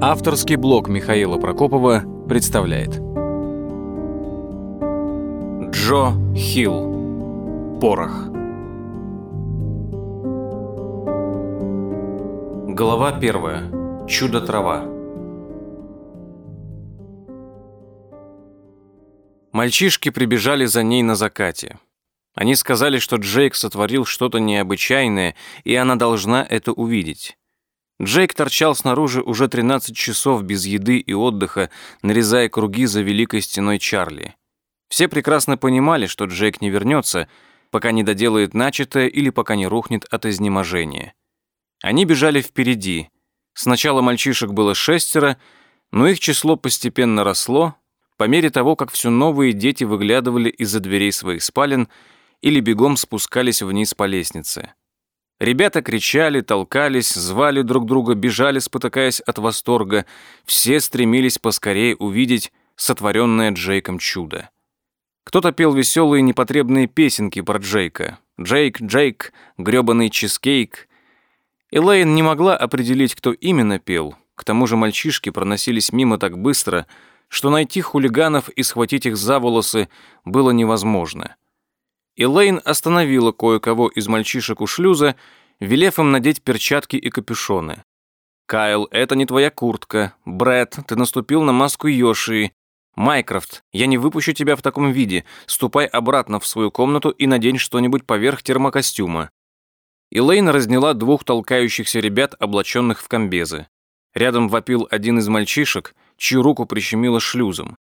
Авторский блог Михаила Прокопова представляет Джо Хилл Порох Глава первая. Чудо-трава. Мальчишки прибежали за ней на закате. Они сказали, что Джейк сотворил что-то необычайное, и она должна это увидеть. Джейк торчал снаружи уже 13 часов без еды и отдыха, нарезая круги за великой стеной Чарли. Все прекрасно понимали, что Джейк не вернется, пока не доделает начатое или пока не рухнет от изнеможения. Они бежали впереди. Сначала мальчишек было шестеро, но их число постепенно росло, по мере того, как все новые дети выглядывали из-за дверей своих спален или бегом спускались вниз по лестнице. Ребята кричали, толкались, звали друг друга, бежали, спотыкаясь от восторга. Все стремились поскорее увидеть сотворенное Джейком чудо. Кто-то пел веселые непотребные песенки про Джейка. «Джейк, Джейк, грёбаный чизкейк». Элейн не могла определить, кто именно пел. К тому же мальчишки проносились мимо так быстро, что найти хулиганов и схватить их за волосы было невозможно. Элейн остановила кое-кого из мальчишек у шлюза, велев им надеть перчатки и капюшоны. «Кайл, это не твоя куртка. Брэд, ты наступил на маску Йоши. Майкрофт, я не выпущу тебя в таком виде. Ступай обратно в свою комнату и надень что-нибудь поверх термокостюма». Элейн разняла двух толкающихся ребят, облаченных в комбезы. Рядом вопил один из мальчишек, чью руку прищемило шлюзом.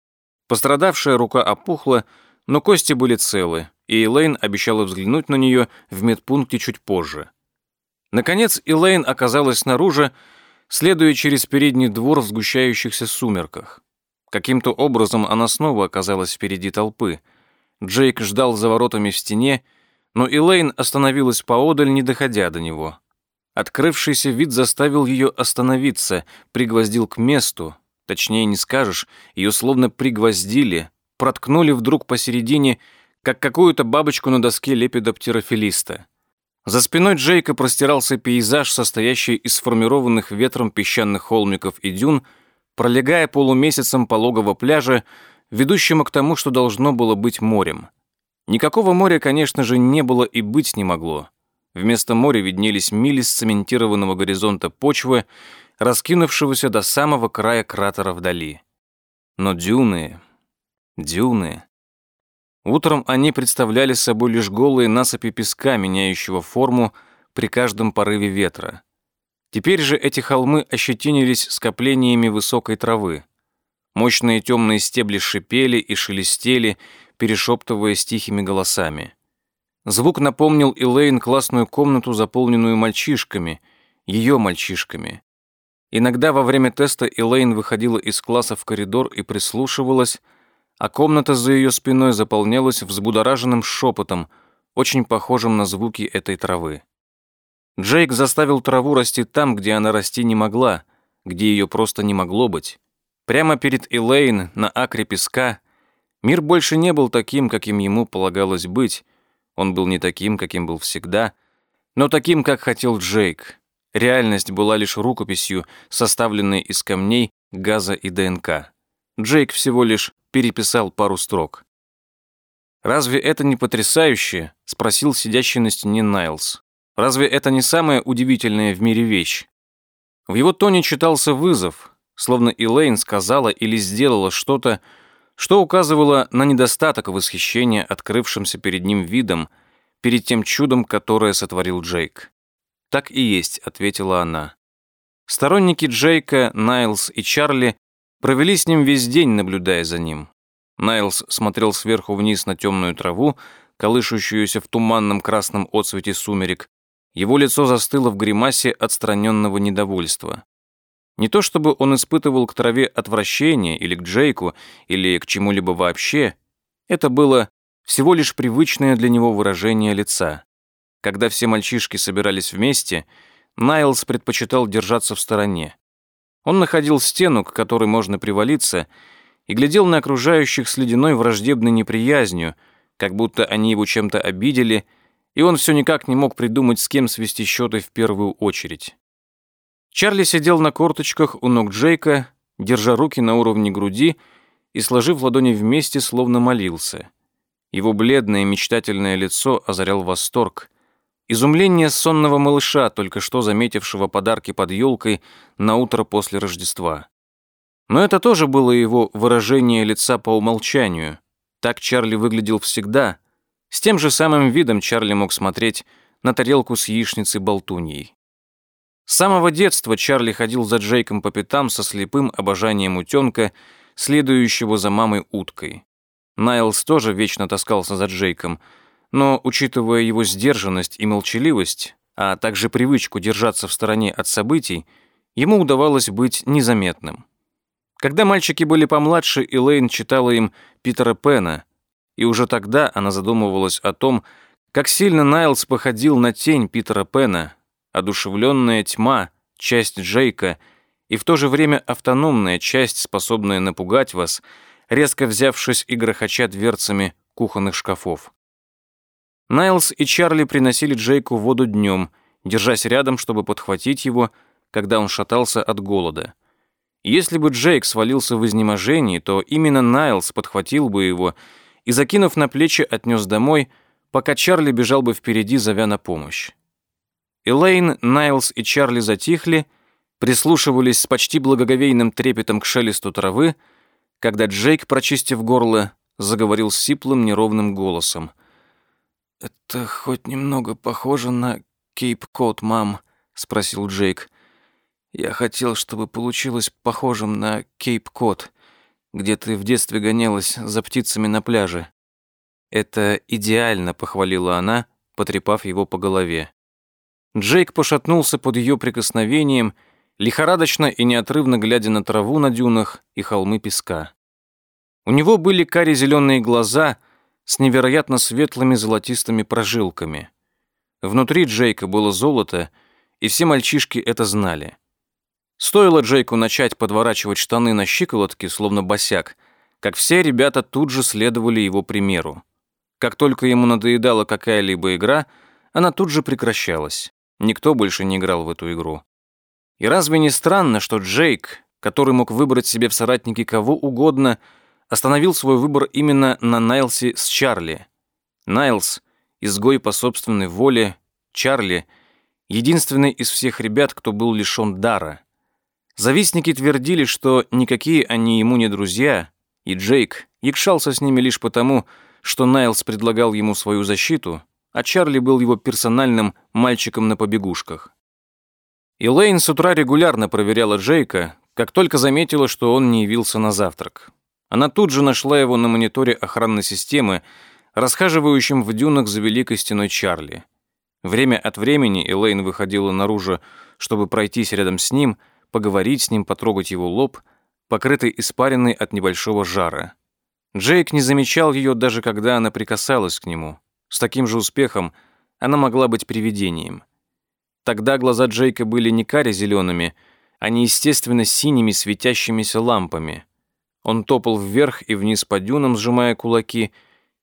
Пострадавшая рука опухла, но кости были целы, и Элейн обещала взглянуть на нее в медпункте чуть позже. Наконец Элейн оказалась снаружи, следуя через передний двор в сгущающихся сумерках. Каким-то образом она снова оказалась впереди толпы. Джейк ждал за воротами в стене, но Элейн остановилась поодаль, не доходя до него. Открывшийся вид заставил ее остановиться, пригвоздил к месту, точнее не скажешь, ее словно пригвоздили, проткнули вдруг посередине, как какую-то бабочку на доске лепидоптерофилиста. За спиной Джейка простирался пейзаж, состоящий из сформированных ветром песчаных холмиков и дюн, пролегая полумесяцем пологого пляжа, ведущего к тому, что должно было быть морем. Никакого моря, конечно же, не было и быть не могло. Вместо моря виднелись мили сцементированного горизонта почвы, раскинувшегося до самого края кратера вдали. Но дюны, дюны. Утром они представляли собой лишь голые насыпи песка, меняющего форму при каждом порыве ветра. Теперь же эти холмы ощетинились скоплениями высокой травы. Мощные темные стебли шипели и шелестели, перешептываясь тихими голосами. Звук напомнил Элейн классную комнату, заполненную мальчишками, ее мальчишками. Иногда во время теста Элейн выходила из класса в коридор и прислушивалась, а комната за ее спиной заполнялась взбудораженным шепотом, очень похожим на звуки этой травы. Джейк заставил траву расти там, где она расти не могла, где ее просто не могло быть. Прямо перед Элейн на акре песка мир больше не был таким, каким ему полагалось быть. Он был не таким, каким был всегда, но таким, как хотел Джейк. Реальность была лишь рукописью, составленной из камней, газа и ДНК. Джейк всего лишь переписал пару строк. «Разве это не потрясающе?» — спросил сидящий на стене Найлз. «Разве это не самая удивительная в мире вещь?» В его тоне читался вызов, словно Элейн сказала или сделала что-то, что указывало на недостаток восхищения открывшимся перед ним видом, перед тем чудом, которое сотворил Джейк. «Так и есть», — ответила она. Сторонники Джейка, Найлз и Чарли Провели с ним весь день, наблюдая за ним. Найлс смотрел сверху вниз на темную траву, колышущуюся в туманном красном отсвете сумерек. Его лицо застыло в гримасе отстраненного недовольства. Не то чтобы он испытывал к траве отвращение или к Джейку, или к чему-либо вообще. Это было всего лишь привычное для него выражение лица. Когда все мальчишки собирались вместе, Найлс предпочитал держаться в стороне. Он находил стену, к которой можно привалиться, и глядел на окружающих с ледяной враждебной неприязнью, как будто они его чем-то обидели, и он все никак не мог придумать, с кем свести счеты в первую очередь. Чарли сидел на корточках у ног Джейка, держа руки на уровне груди и сложив ладони вместе, словно молился. Его бледное мечтательное лицо озарял восторг. Изумление сонного малыша, только что заметившего подарки под елкой на утро после Рождества. Но это тоже было его выражение лица по умолчанию. Так Чарли выглядел всегда. С тем же самым видом Чарли мог смотреть на тарелку с яичницей-болтуньей. С самого детства Чарли ходил за Джейком по пятам со слепым обожанием утенка, следующего за мамой уткой. Найлс тоже вечно таскался за Джейком, но, учитывая его сдержанность и молчаливость, а также привычку держаться в стороне от событий, ему удавалось быть незаметным. Когда мальчики были помладше, Элейн читала им Питера Пена, и уже тогда она задумывалась о том, как сильно Найлс походил на тень Питера Пена, одушевленная тьма, часть Джейка и в то же время автономная часть, способная напугать вас, резко взявшись и грохоча дверцами кухонных шкафов. Найлс и Чарли приносили Джейку воду днем, держась рядом, чтобы подхватить его, когда он шатался от голода. Если бы Джейк свалился в изнеможении, то именно Найлс подхватил бы его и, закинув на плечи, отнес домой, пока Чарли бежал бы впереди, зовя на помощь. Элейн, Найлс и Чарли затихли, прислушивались с почти благоговейным трепетом к шелесту травы, когда Джейк, прочистив горло, заговорил сиплым неровным голосом. «Это хоть немного похоже на Кейп-Кот, мам?» — спросил Джейк. «Я хотел, чтобы получилось похожим на Кейп-Кот, где ты в детстве гонялась за птицами на пляже». «Это идеально», — похвалила она, потрепав его по голове. Джейк пошатнулся под ее прикосновением, лихорадочно и неотрывно глядя на траву на дюнах и холмы песка. У него были кари-зеленые глаза с невероятно светлыми золотистыми прожилками. Внутри Джейка было золото, и все мальчишки это знали. Стоило Джейку начать подворачивать штаны на щиколотки, словно босяк, как все ребята тут же следовали его примеру. Как только ему надоедала какая-либо игра, она тут же прекращалась. Никто больше не играл в эту игру. И разве не странно, что Джейк, который мог выбрать себе в соратники кого угодно, остановил свой выбор именно на Найлсе с Чарли? Найлс — изгой по собственной воле, Чарли — единственный из всех ребят, кто был лишён дара. Завистники твердили, что никакие они ему не друзья, и Джейк якшался с ними лишь потому, что Найлс предлагал ему свою защиту — а Чарли был его персональным мальчиком на побегушках. Элейн с утра регулярно проверяла Джейка, как только заметила, что он не явился на завтрак. Она тут же нашла его на мониторе охранной системы, расхаживающем в дюнах за великой стеной Чарли. Время от времени Элейн выходила наружу, чтобы пройтись рядом с ним, поговорить с ним, потрогать его лоб, покрытый испаренной от небольшого жара. Джейк не замечал ее, даже когда она прикасалась к нему. С таким же успехом она могла быть привидением. Тогда глаза Джейка были не каре-зелеными, а неестественно синими светящимися лампами. Он топал вверх и вниз по дюнам, сжимая кулаки,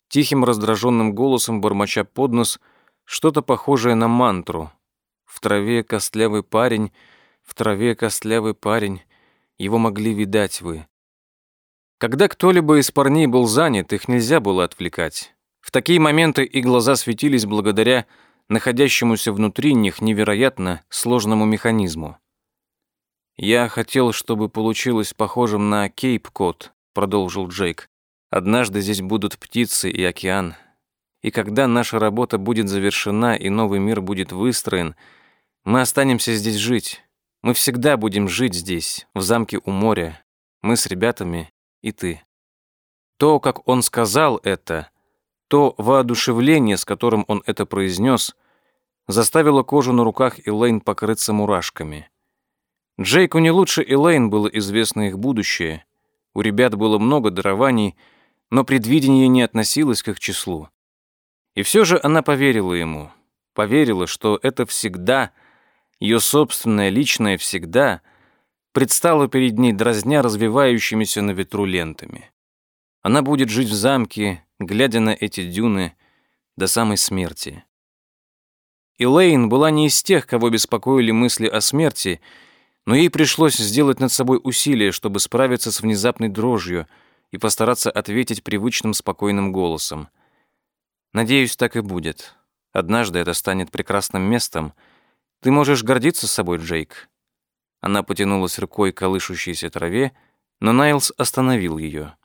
тихим раздраженным голосом бормоча под нос что-то похожее на мантру. В траве костлявый парень, в траве костлявый парень, его могли видать вы. Когда кто-либо из парней был занят, их нельзя было отвлекать. В такие моменты и глаза светились благодаря находящемуся внутри них невероятно сложному механизму. «Я хотел, чтобы получилось похожим на Кейп-Кот», — продолжил Джейк. «Однажды здесь будут птицы и океан. И когда наша работа будет завершена и новый мир будет выстроен, мы останемся здесь жить. Мы всегда будем жить здесь, в замке у моря. Мы с ребятами и ты». То, как он сказал это, то воодушевление, с которым он это произнес, заставило кожу на руках Элейн покрыться мурашками. Джейку не лучше Элейн было известно их будущее. У ребят было много дарований, но предвидение не относилось к их числу. И все же она поверила ему. Поверила, что это всегда, ее собственное личное всегда, предстало перед ней дразня развивающимися на ветру лентами. Она будет жить в замке, глядя на эти дюны до самой смерти. Элейн была не из тех, кого беспокоили мысли о смерти, но ей пришлось сделать над собой усилие, чтобы справиться с внезапной дрожью и постараться ответить привычным спокойным голосом. «Надеюсь, так и будет. Однажды это станет прекрасным местом. Ты можешь гордиться собой, Джейк». Она потянулась рукой к колышущейся траве, но Найлс остановил ее.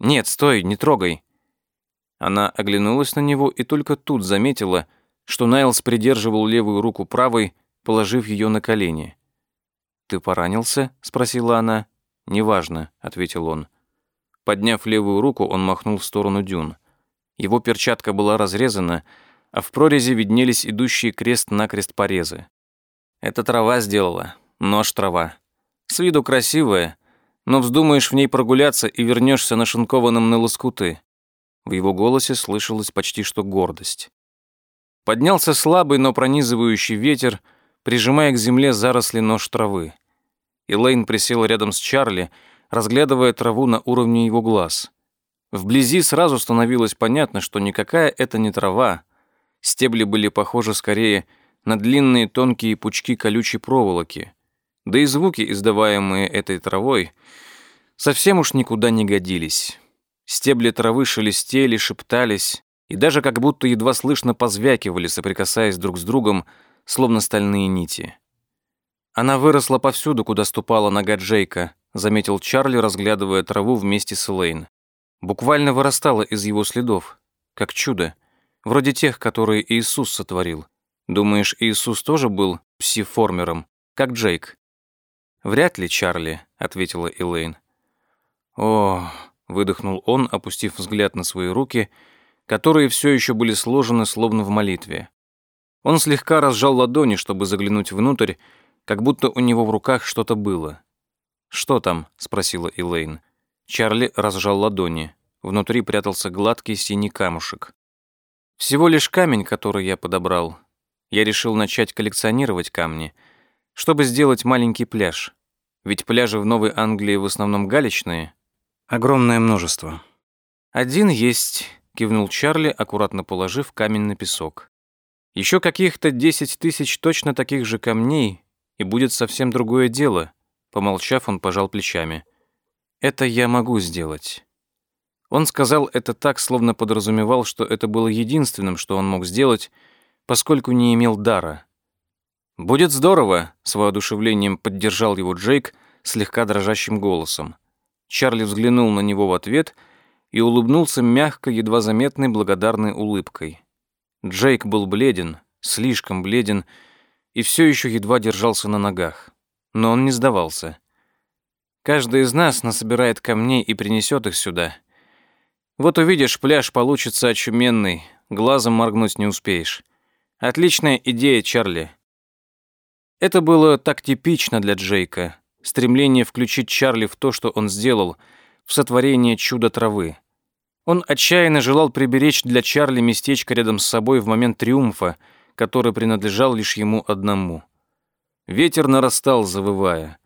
«Нет, стой, не трогай». Она оглянулась на него и только тут заметила, что Найлс придерживал левую руку правой, положив ее на колени. «Ты поранился?» — спросила она. «Неважно», — ответил он. Подняв левую руку, он махнул в сторону дюн. Его перчатка была разрезана, а в прорези виднелись идущие крест-накрест порезы. Это трава сделала, нож трава. С виду красивая, но вздумаешь в ней прогуляться и вернешься нашинкованным на лоскуты. В его голосе слышалась почти что гордость. Поднялся слабый, но пронизывающий ветер, прижимая к земле заросли нож травы. Элейн присела рядом с Чарли, разглядывая траву на уровне его глаз. Вблизи сразу становилось понятно, что никакая это не трава. Стебли были похожи скорее на длинные тонкие пучки колючей проволоки. Да и звуки, издаваемые этой травой, совсем уж никуда не годились. Стебли травы шелестели, шептались и даже как будто едва слышно позвякивали, соприкасаясь друг с другом, словно стальные нити. Она выросла повсюду, куда ступала нога Джейка, заметил Чарли, разглядывая траву вместе с Элейн. Буквально вырастала из его следов, как чудо, вроде тех, которые Иисус сотворил. Думаешь, Иисус тоже был псиформером, как Джейк? Вряд ли, Чарли, ответила Элейн. О, выдохнул он, опустив взгляд на свои руки, которые все еще были сложены словно в молитве. Он слегка разжал ладони, чтобы заглянуть внутрь, как будто у него в руках что-то было. «Что там?» — спросила Элейн. Чарли разжал ладони. Внутри прятался гладкий синий камушек. «Всего лишь камень, который я подобрал. Я решил начать коллекционировать камни, чтобы сделать маленький пляж. Ведь пляжи в Новой Англии в основном галечные. Огромное множество». «Один есть», — кивнул Чарли, аккуратно положив камень на песок. Еще каких-то десять тысяч точно таких же камней, и будет совсем другое дело. Помолчав, он пожал плечами. Это я могу сделать. Он сказал это так, словно подразумевал, что это было единственным, что он мог сделать, поскольку не имел дара. «Будет здорово», — с воодушевлением поддержал его Джейк слегка дрожащим голосом. Чарли взглянул на него в ответ и улыбнулся мягко, едва заметной благодарной улыбкой. Джейк был бледен, слишком бледен, и все еще едва держался на ногах. Но он не сдавался. Каждый из нас насобирает камней и принесет их сюда. Вот увидишь, пляж получится очуменный, глазом моргнуть не успеешь. Отличная идея, Чарли. Это было так типично для Джейка. Стремление включить Чарли в то, что он сделал, в сотворение чуда травы. Он отчаянно желал приберечь для Чарли местечко рядом с собой в момент триумфа, который принадлежал лишь ему одному. Ветер нарастал, завывая.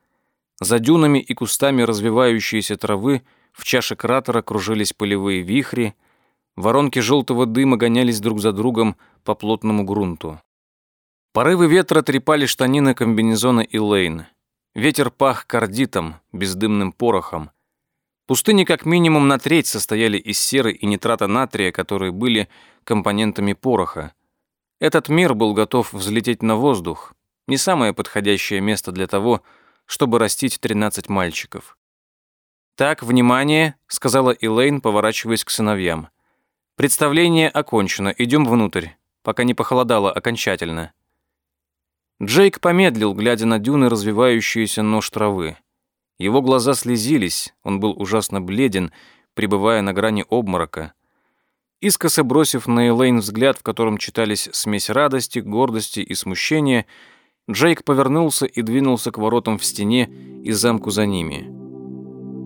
За дюнами и кустами развивающейся травы в чаше кратера кружились полевые вихри, воронки желтого дыма гонялись друг за другом по плотному грунту. Порывы ветра трепали штанины комбинезона и Лейн. Ветер пах кардитом, бездымным порохом. Пустыни как минимум на треть состояли из серы и нитрата натрия, которые были компонентами пороха. Этот мир был готов взлететь на воздух. Не самое подходящее место для того, чтобы растить 13 мальчиков. «Так, внимание», — сказала Элейн, поворачиваясь к сыновьям. «Представление окончено, идем внутрь, пока не похолодало окончательно». Джейк помедлил, глядя на дюны, развивающиеся нож травы. Его глаза слезились, он был ужасно бледен, пребывая на грани обморока. Искоса бросив на Элейн взгляд, в котором читались смесь радости, гордости и смущения, Джейк повернулся и двинулся к воротам в стене и замку за ними.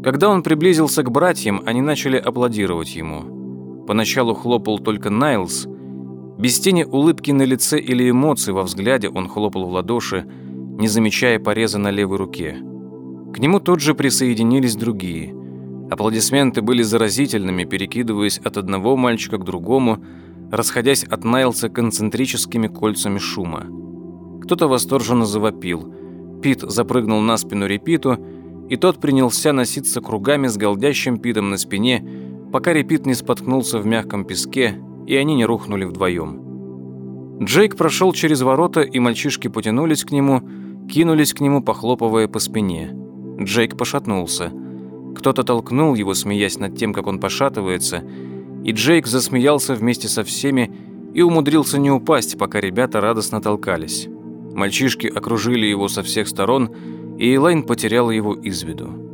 Когда он приблизился к братьям, они начали аплодировать ему. Поначалу хлопал только Найлз. Без тени улыбки на лице или эмоций во взгляде он хлопал в ладоши, не замечая пореза на левой руке. К нему тут же присоединились другие. Аплодисменты были заразительными, перекидываясь от одного мальчика к другому, расходясь от Найлса концентрическими кольцами шума. Кто-то восторженно завопил. Пит запрыгнул на спину Репиту, и тот принялся носиться кругами с голдящим Питом на спине, пока Репит не споткнулся в мягком песке, и они не рухнули вдвоем. Джейк прошел через ворота, и мальчишки потянулись к нему, кинулись к нему, похлопывая по спине. Джейк пошатнулся. Кто-то толкнул его, смеясь над тем, как он пошатывается, и Джейк засмеялся вместе со всеми и умудрился не упасть, пока ребята радостно толкались. Мальчишки окружили его со всех сторон, и Элайн потеряла его из виду.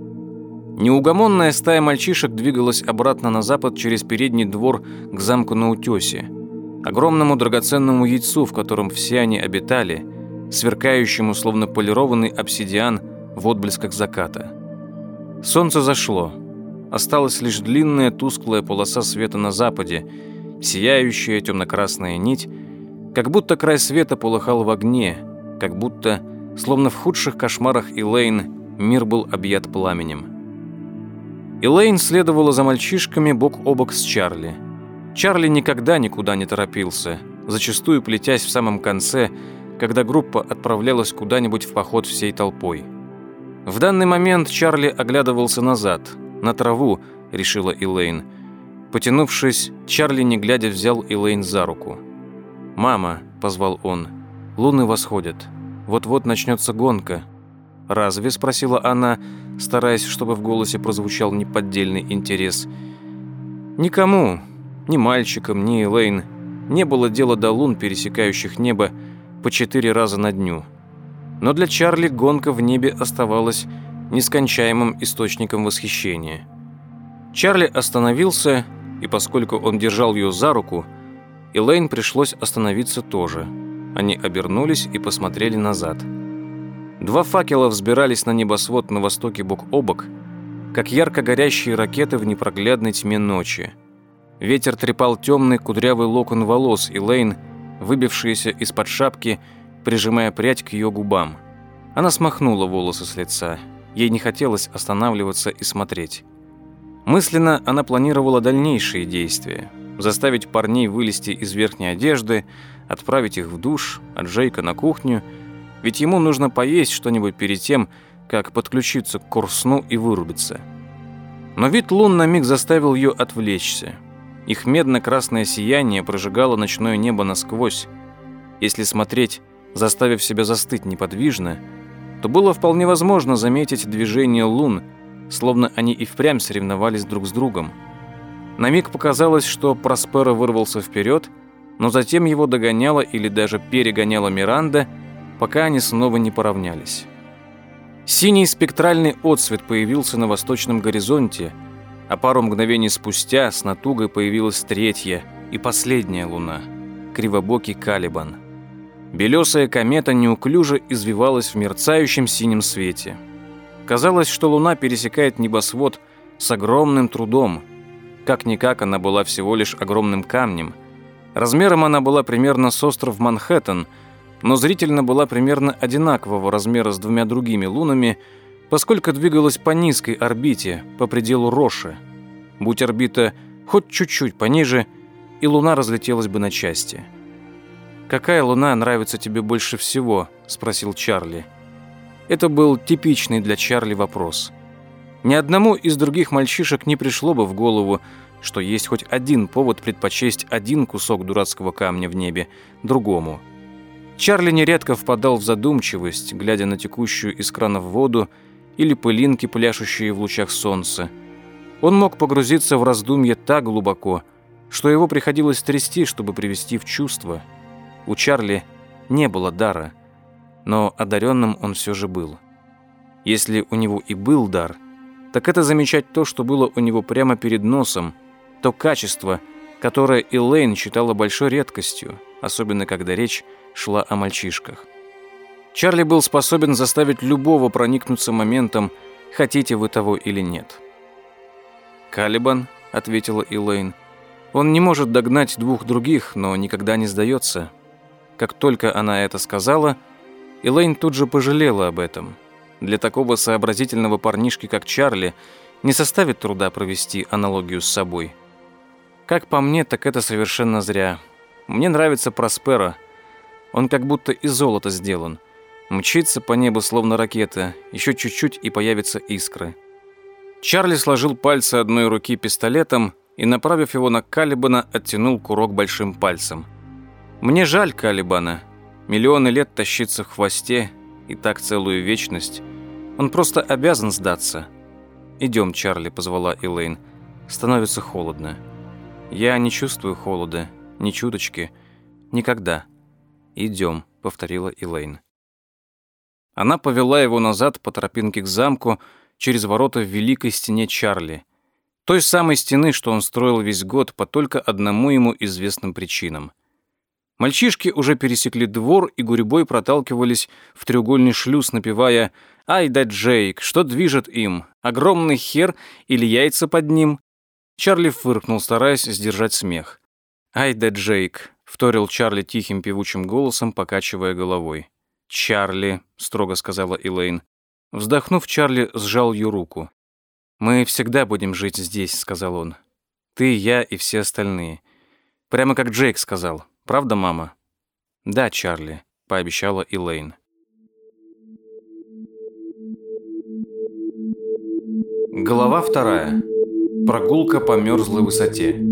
Неугомонная стая мальчишек двигалась обратно на запад через передний двор к замку на утёсе, огромному драгоценному яйцу, в котором все они обитали, сверкающему, словно полированный обсидиан в отблесках заката. Солнце зашло. Осталась лишь длинная тусклая полоса света на западе, сияющая темно-красная нить, как будто край света полыхал в огне, как будто, словно в худших кошмарах Элейн, мир был объят пламенем. Элейн следовала за мальчишками бок о бок с Чарли. Чарли никогда никуда не торопился, зачастую плетясь в самом конце, когда группа отправлялась куда-нибудь в поход всей толпой. В данный момент Чарли оглядывался назад, на траву, решила Элейн. Потянувшись, Чарли, не глядя, взял Элейн за руку. «Мама», — позвал он, — «луны восходят. Вот-вот начнется гонка». «Разве?» — спросила она, стараясь, чтобы в голосе прозвучал неподдельный интерес. Никому, ни мальчикам, ни Элейн, не было дела до лун, пересекающих небо по четыре раза на дню. Но для Чарли гонка в небе оставалась нескончаемым источником восхищения. Чарли остановился, и поскольку он держал ее за руку, Элейн пришлось остановиться тоже. Они обернулись и посмотрели назад. Два факела взбирались на небосвод на востоке бок о бок, как ярко горящие ракеты в непроглядной тьме ночи. Ветер трепал темный кудрявый локон волос Элейн, выбившиеся из-под шапки, прижимая прядь к ее губам. Она смахнула волосы с лица. Ей не хотелось останавливаться и смотреть. Мысленно она планировала дальнейшие действия заставить парней вылезти из верхней одежды, отправить их в душ, а Джейка на кухню, ведь ему нужно поесть что-нибудь перед тем, как подключиться к курсну и вырубиться. Но вид лун на миг заставил ее отвлечься. Их медно-красное сияние прожигало ночное небо насквозь. Если смотреть, заставив себя застыть неподвижно, то было вполне возможно заметить движение лун, словно они и впрямь соревновались друг с другом. На миг показалось, что Проспера вырвался вперед, но затем его догоняла или даже перегоняла Миранда, пока они снова не поравнялись. Синий спектральный отсвет появился на восточном горизонте, а пару мгновений спустя с натугой появилась третья и последняя луна — кривобокий Калибан. Белесая комета неуклюже извивалась в мерцающем синем свете. Казалось, что луна пересекает небосвод с огромным трудом — как-никак она была всего лишь огромным камнем. Размером она была примерно с остров Манхэттен, но зрительно была примерно одинакового размера с двумя другими лунами, поскольку двигалась по низкой орбите, по пределу Роши. Будь орбита хоть чуть-чуть пониже, и луна разлетелась бы на части. «Какая луна нравится тебе больше всего?» – спросил Чарли. Это был типичный для Чарли вопрос – ни одному из других мальчишек не пришло бы в голову, что есть хоть один повод предпочесть один кусок дурацкого камня в небе другому. Чарли нередко впадал в задумчивость, глядя на текущую из крана в воду или пылинки, пляшущие в лучах солнца. Он мог погрузиться в раздумье так глубоко, что его приходилось трясти, чтобы привести в чувство. У Чарли не было дара, но одаренным он все же был. Если у него и был дар – так это замечать то, что было у него прямо перед носом, то качество, которое Элейн считала большой редкостью, особенно когда речь шла о мальчишках. Чарли был способен заставить любого проникнуться моментом, хотите вы того или нет. «Калибан», — ответила Элейн, — «он не может догнать двух других, но никогда не сдается». Как только она это сказала, Элейн тут же пожалела об этом — для такого сообразительного парнишки, как Чарли, не составит труда провести аналогию с собой. Как по мне, так это совершенно зря. Мне нравится Проспера. Он как будто из золота сделан. Мчится по небу, словно ракета. Еще чуть-чуть, и появятся искры. Чарли сложил пальцы одной руки пистолетом и, направив его на Калибана, оттянул курок большим пальцем. «Мне жаль Калибана. Миллионы лет тащиться в хвосте, и так целую вечность. Он просто обязан сдаться». «Идем, Чарли», — позвала Элейн. «Становится холодно». «Я не чувствую холода, ни чуточки. Никогда». «Идем», — повторила Элейн. Она повела его назад по тропинке к замку через ворота в великой стене Чарли. Той самой стены, что он строил весь год по только одному ему известным причинам. Мальчишки уже пересекли двор и гурьбой проталкивались в треугольный шлюз, напевая «Ай да Джейк, что движет им? Огромный хер или яйца под ним?» Чарли фыркнул, стараясь сдержать смех. «Ай да Джейк», — вторил Чарли тихим певучим голосом, покачивая головой. «Чарли», — строго сказала Элейн. Вздохнув, Чарли сжал ее руку. «Мы всегда будем жить здесь», — сказал он. «Ты, я и все остальные. Прямо как Джейк сказал. Правда, мама?» «Да, Чарли», — пообещала Элейн. Глава вторая. Прогулка по мерзлой высоте.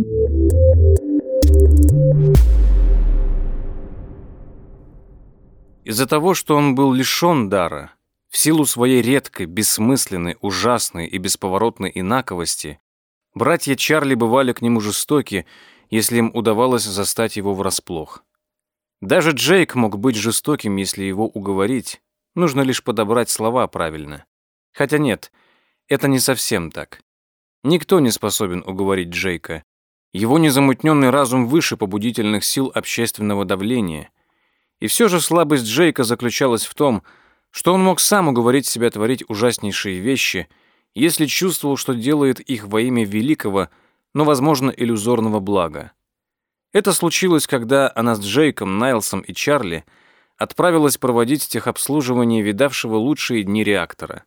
Из-за того, что он был лишён дара, в силу своей редкой, бессмысленной, ужасной и бесповоротной инаковости, братья Чарли бывали к нему жестоки, если им удавалось застать его врасплох. Даже Джейк мог быть жестоким, если его уговорить, нужно лишь подобрать слова правильно. Хотя нет, это не совсем так. Никто не способен уговорить Джейка. Его незамутненный разум выше побудительных сил общественного давления. И все же слабость Джейка заключалась в том, что он мог сам уговорить себя творить ужаснейшие вещи, если чувствовал, что делает их во имя великого, но, возможно, иллюзорного блага. Это случилось, когда она с Джейком, Найлсом и Чарли отправилась проводить техобслуживание видавшего лучшие дни реактора.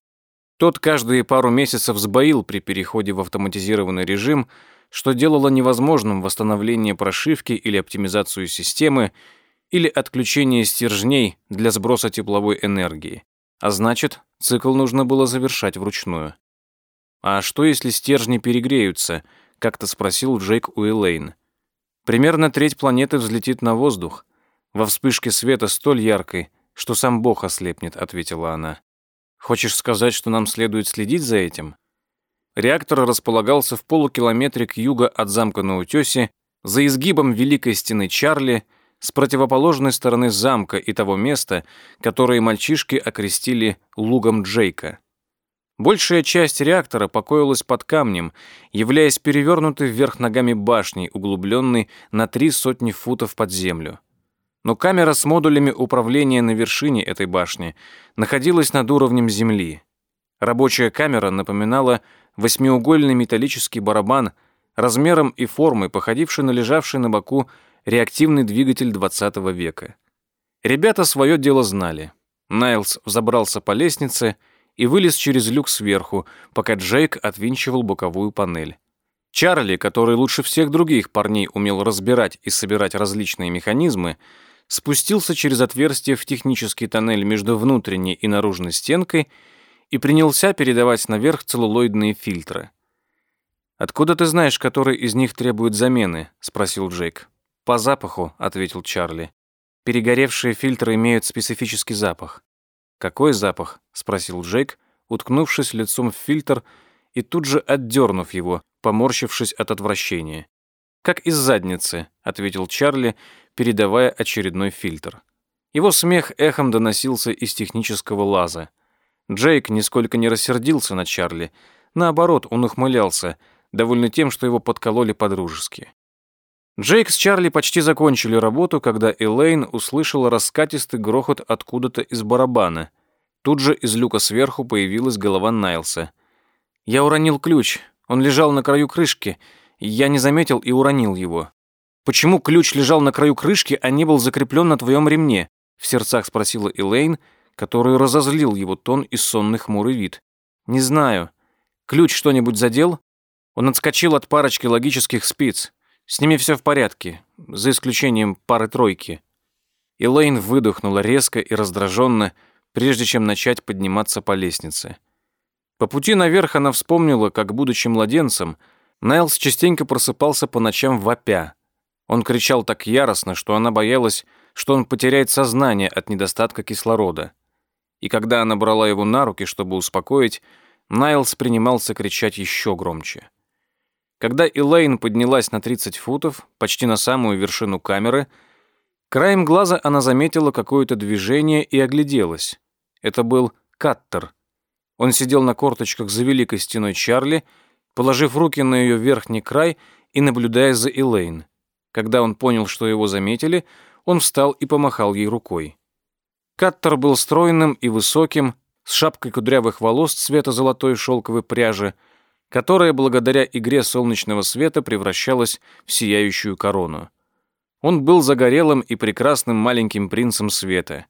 Тот каждые пару месяцев сбоил при переходе в автоматизированный режим, что делало невозможным восстановление прошивки или оптимизацию системы, или отключение стержней для сброса тепловой энергии. А значит, цикл нужно было завершать вручную. «А что, если стержни перегреются?» — как-то спросил Джейк у. «Примерно треть планеты взлетит на воздух. Во вспышке света столь яркой, что сам Бог ослепнет», — ответила она. «Хочешь сказать, что нам следует следить за этим?» Реактор располагался в полукилометре к югу от замка на утёсе, за изгибом Великой Стены Чарли — с противоположной стороны замка и того места, которое мальчишки окрестили лугом Джейка. Большая часть реактора покоилась под камнем, являясь перевернутой вверх ногами башней, углубленной на три сотни футов под землю. Но камера с модулями управления на вершине этой башни находилась над уровнем земли. Рабочая камера напоминала восьмиугольный металлический барабан размером и формой, походивший на лежавший на боку реактивный двигатель 20 века. Ребята свое дело знали. Найлс взобрался по лестнице и вылез через люк сверху, пока Джейк отвинчивал боковую панель. Чарли, который лучше всех других парней умел разбирать и собирать различные механизмы, спустился через отверстие в технический тоннель между внутренней и наружной стенкой и принялся передавать наверх целлулоидные фильтры. «Откуда ты знаешь, который из них требует замены?» — спросил Джейк. «По запаху», — ответил Чарли. «Перегоревшие фильтры имеют специфический запах». «Какой запах?» — спросил Джейк, уткнувшись лицом в фильтр и тут же отдернув его, поморщившись от отвращения. «Как из задницы», — ответил Чарли, передавая очередной фильтр. Его смех эхом доносился из технического лаза. Джейк нисколько не рассердился на Чарли. Наоборот, он ухмылялся, довольный тем, что его подкололи по-дружески. Джейк с Чарли почти закончили работу, когда Элейн услышала раскатистый грохот откуда-то из барабана. Тут же из люка сверху появилась голова Найлса. «Я уронил ключ. Он лежал на краю крышки. Я не заметил и уронил его». «Почему ключ лежал на краю крышки, а не был закреплен на твоем ремне?» в сердцах спросила Элейн, которую разозлил его тон и сонный хмурый вид. «Не знаю. Ключ что-нибудь задел?» Он отскочил от парочки логических спиц. С ними все в порядке, за исключением пары-тройки. Элейн выдохнула резко и раздраженно, прежде чем начать подниматься по лестнице. По пути наверх она вспомнила, как, будучи младенцем, Найлс частенько просыпался по ночам вопя. Он кричал так яростно, что она боялась, что он потеряет сознание от недостатка кислорода. И когда она брала его на руки, чтобы успокоить, Найлс принимался кричать еще громче. Когда Элейн поднялась на 30 футов, почти на самую вершину камеры, краем глаза она заметила какое-то движение и огляделась. Это был Каттер. Он сидел на корточках за великой стеной Чарли, положив руки на ее верхний край и наблюдая за Элейн. Когда он понял, что его заметили, он встал и помахал ей рукой. Каттер был стройным и высоким, с шапкой кудрявых волос цвета золотой шелковой пряжи, которая благодаря игре солнечного света превращалась в сияющую корону. Он был загорелым и прекрасным маленьким принцем света.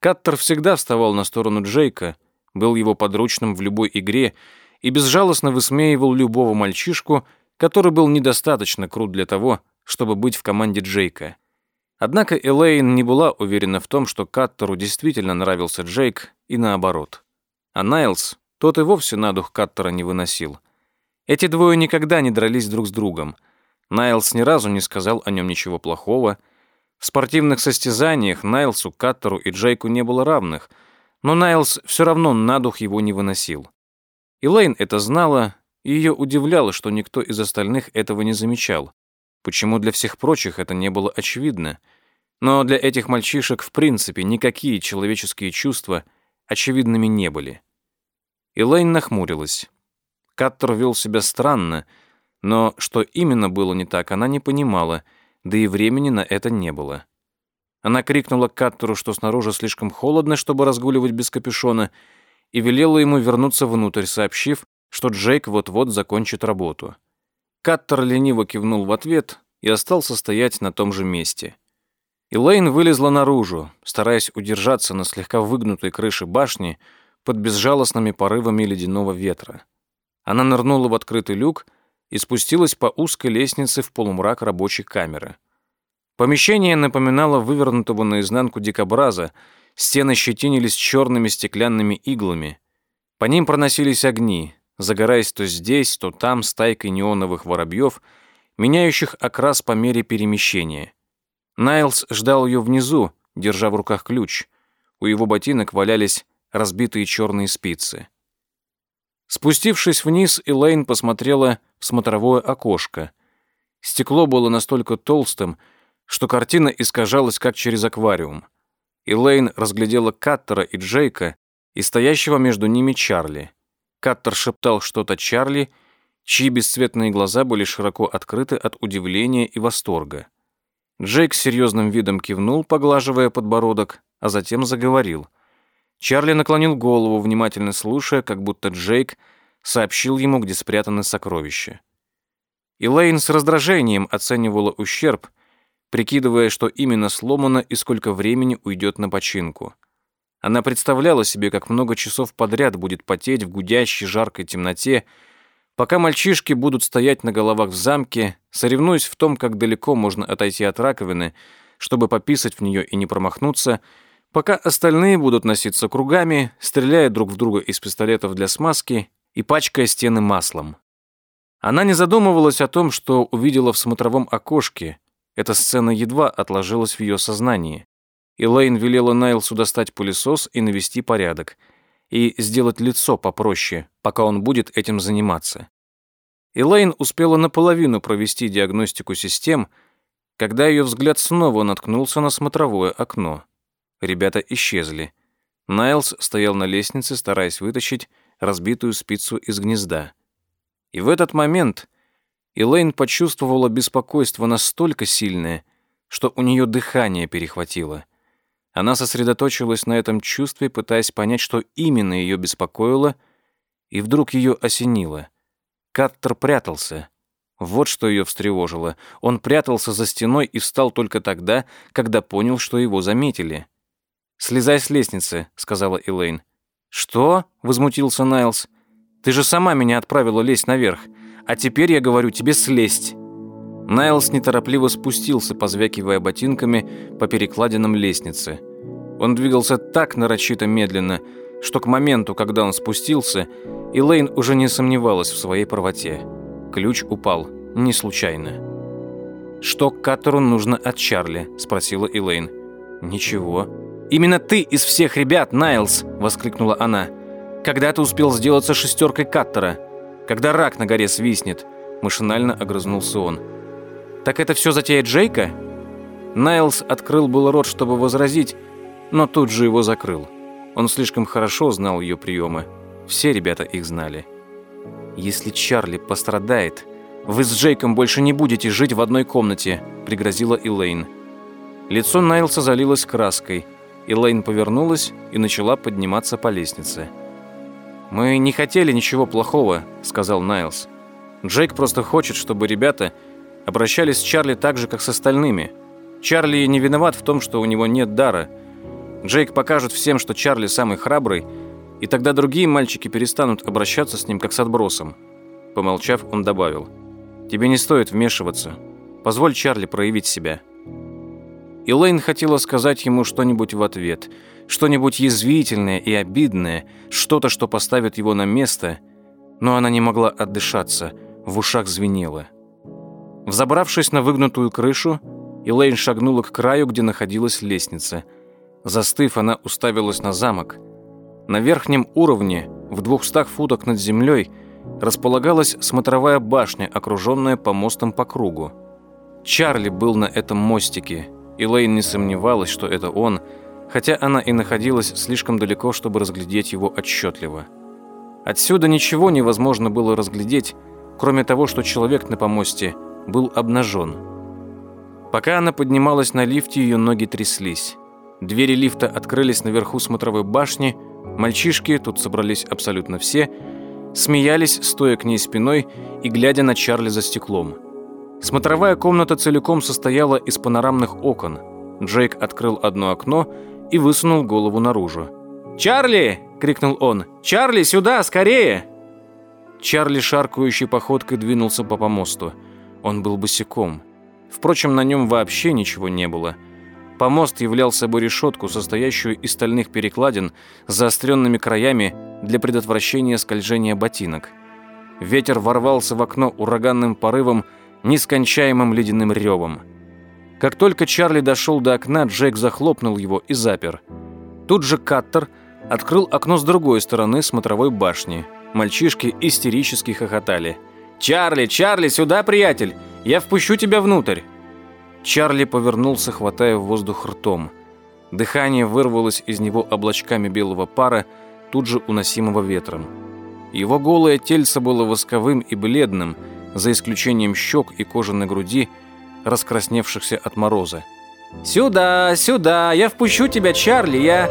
Каттер всегда вставал на сторону Джейка, был его подручным в любой игре и безжалостно высмеивал любого мальчишку, который был недостаточно крут для того, чтобы быть в команде Джейка. Однако Элейн не была уверена в том, что Каттеру действительно нравился Джейк, и наоборот. А Найлз, тот и вовсе на дух Каттера не выносил. Эти двое никогда не дрались друг с другом. Найлз ни разу не сказал о нем ничего плохого. В спортивных состязаниях Найлсу, Каттеру и Джейку не было равных, но Найлз все равно на дух его не выносил. Элейн это знала, и ее удивляло, что никто из остальных этого не замечал. Почему для всех прочих это не было очевидно? Но для этих мальчишек в принципе никакие человеческие чувства очевидными не были. Элейн нахмурилась. Каттер вел себя странно, но что именно было не так, она не понимала, да и времени на это не было. Она крикнула Каттеру, что снаружи слишком холодно, чтобы разгуливать без капюшона, и велела ему вернуться внутрь, сообщив, что Джейк вот-вот закончит работу. Каттер лениво кивнул в ответ и остался стоять на том же месте. Элейн вылезла наружу, стараясь удержаться на слегка выгнутой крыше башни под безжалостными порывами ледяного ветра. Она нырнула в открытый люк и спустилась по узкой лестнице в полумрак рабочей камеры. Помещение напоминало вывернутого наизнанку дикобраза, стены щетинились черными стеклянными иглами. По ним проносились огни, загораясь то здесь, то там стайкой неоновых воробьев, меняющих окрас по мере перемещения. Найлс ждал ее внизу, держа в руках ключ. У его ботинок валялись разбитые черные спицы. Спустившись вниз, Элейн посмотрела в смотровое окошко. Стекло было настолько толстым, что картина искажалась как через аквариум. Элейн разглядела Каттера и Джейка и стоящего между ними Чарли. Каттер шептал что-то Чарли, чьи бесцветные глаза были широко открыты от удивления и восторга. Джейк с серьезным видом кивнул, поглаживая подбородок, а затем заговорил. Чарли наклонил голову, внимательно слушая, как будто Джейк сообщил ему, где спрятаны сокровища. Элейн с раздражением оценивала ущерб, прикидывая, что именно сломано и сколько времени уйдет на починку. Она представляла себе, как много часов подряд будет потеть в гудящей жаркой темноте, пока мальчишки будут стоять на головах в замке, соревнуясь в том, как далеко можно отойти от раковины, чтобы пописать в нее и не промахнуться, пока остальные будут носиться кругами, стреляя друг в друга из пистолетов для смазки и пачкая стены маслом. Она не задумывалась о том, что увидела в смотровом окошке. Эта сцена едва отложилась в ее сознании. Элейн велела Найлсу достать пылесос и навести порядок, и сделать лицо попроще, пока он будет этим заниматься. Элейн успела наполовину провести диагностику систем, когда ее взгляд снова наткнулся на смотровое окно. Ребята исчезли. Найлс стоял на лестнице, стараясь вытащить разбитую спицу из гнезда. И в этот момент Элейн почувствовала беспокойство настолько сильное, что у нее дыхание перехватило. Она сосредоточилась на этом чувстве, пытаясь понять, что именно ее беспокоило, и вдруг ее осенило. Каттер прятался. Вот что ее встревожило. Он прятался за стеной и встал только тогда, когда понял, что его заметили. «Слезай с лестницы», — сказала Элейн. «Что?» — возмутился Найлз. «Ты же сама меня отправила лезть наверх, а теперь я говорю тебе слезть». Найлз неторопливо спустился, позвякивая ботинками по перекладинам лестницы. Он двигался так нарочито медленно, что к моменту, когда он спустился, Элейн уже не сомневалась в своей правоте. Ключ упал не случайно. «Что Каттеру нужно от Чарли?» – спросила Элейн. «Ничего». «Именно ты из всех ребят, Найлз!» – воскликнула она. «Когда ты успел сделаться шестеркой Каттера? Когда рак на горе свистнет?» – машинально огрызнулся он. «Так это все затея Джейка?» Найлз открыл был рот, чтобы возразить, но тут же его закрыл. Он слишком хорошо знал ее приемы. Все ребята их знали. «Если Чарли пострадает, вы с Джейком больше не будете жить в одной комнате», – пригрозила Элейн. Лицо Найлса залилось краской. Элейн повернулась и начала подниматься по лестнице. «Мы не хотели ничего плохого», – сказал Найлс. «Джейк просто хочет, чтобы ребята обращались с Чарли так же, как с остальными. Чарли не виноват в том, что у него нет дара – Джейк покажет всем, что Чарли самый храбрый, и тогда другие мальчики перестанут обращаться с ним как с отбросом. Помолчав, он добавил, «Тебе не стоит вмешиваться. Позволь Чарли проявить себя». Элейн хотела сказать ему что-нибудь в ответ, что-нибудь язвительное и обидное, что-то, что поставит его на место, но она не могла отдышаться, в ушах звенело. Взобравшись на выгнутую крышу, Элейн шагнула к краю, где находилась лестница – Застыв, она уставилась на замок. На верхнем уровне, в двухстах футах над землей, располагалась смотровая башня, окруженная помостом по кругу. Чарли был на этом мостике, и Лейн не сомневалась, что это он, хотя она и находилась слишком далеко, чтобы разглядеть его отчетливо. Отсюда ничего невозможно было разглядеть, кроме того, что человек на помосте был обнажен. Пока она поднималась на лифте, ее ноги тряслись. Двери лифта открылись наверху смотровой башни, мальчишки, тут собрались абсолютно все, смеялись, стоя к ней спиной и глядя на Чарли за стеклом. Смотровая комната целиком состояла из панорамных окон. Джейк открыл одно окно и высунул голову наружу. «Чарли!» — крикнул он. «Чарли, сюда, скорее!» Чарли шаркающей походкой двинулся по помосту. Он был босиком. Впрочем, на нем вообще ничего не было — Помост являл собой решетку, состоящую из стальных перекладин с заостренными краями для предотвращения скольжения ботинок. Ветер ворвался в окно ураганным порывом, нескончаемым ледяным ревом. Как только Чарли дошел до окна, Джейк захлопнул его и запер. Тут же Каттер открыл окно с другой стороны смотровой башни. Мальчишки истерически хохотали. «Чарли, Чарли, сюда, приятель! Я впущу тебя внутрь!» Чарли повернулся, хватая воздух ртом. Дыхание вырвалось из него облачками белого пара, тут же уносимого ветром. Его голое тельце было восковым и бледным, за исключением щек и кожи груди, раскрасневшихся от мороза. «Сюда, сюда! Я впущу тебя, Чарли! Я...»